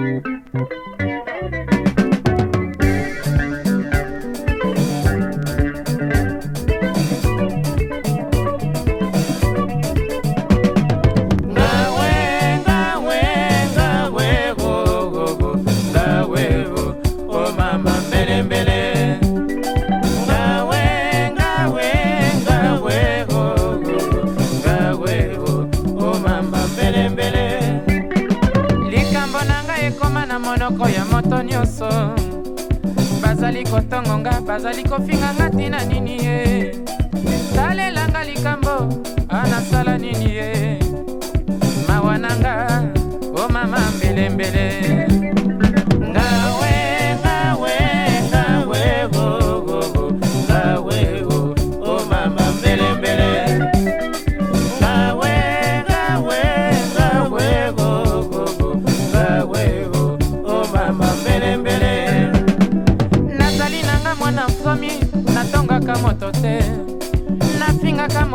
Thank you. monoko ya moto nyonso bazali kotongo nga bazali kofinga nga ntina nini ye talelanga likambo anasala nini ye mawa na nga o mama mbelembele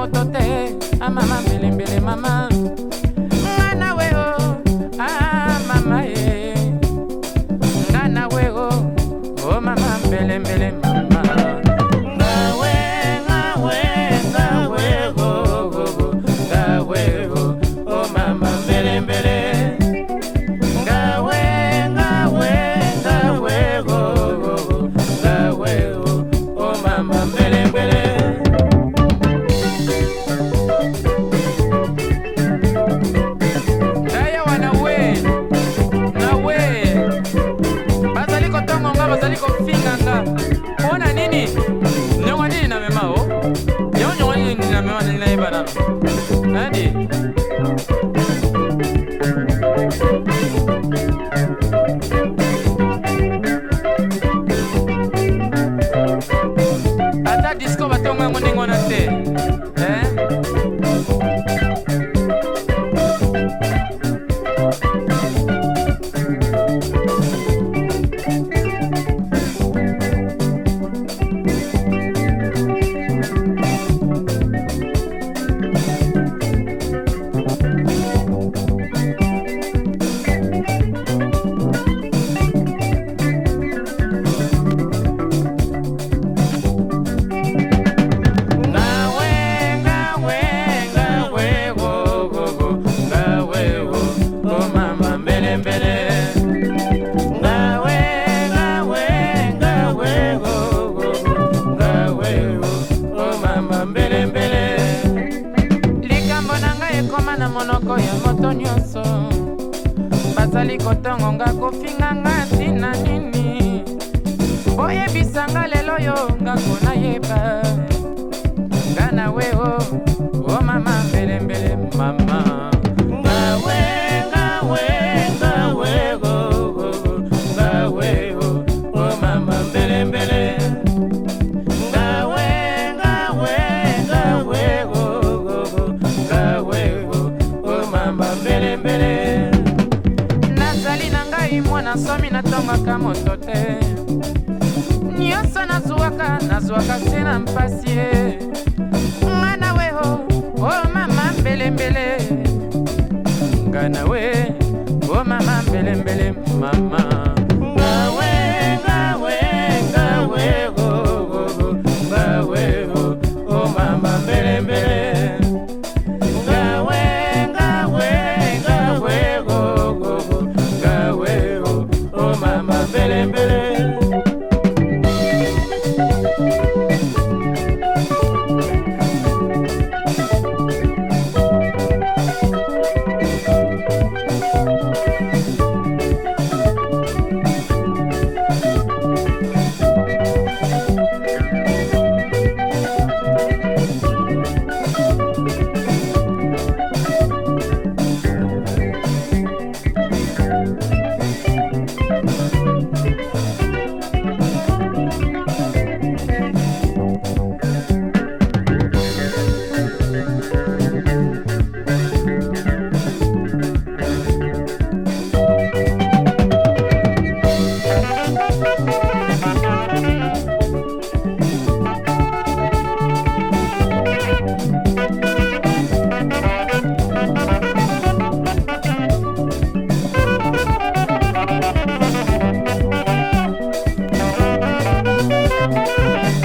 moto te amama mbelembele mama Andy. monoko ya moto nyonso bazali kotongonga kofinganga ntina nini boyebisanga lelo yo ngako nayeba nga na we o nasomaka moto te nyonso nazwwaka nazwwaka se na mpasi ye Bye.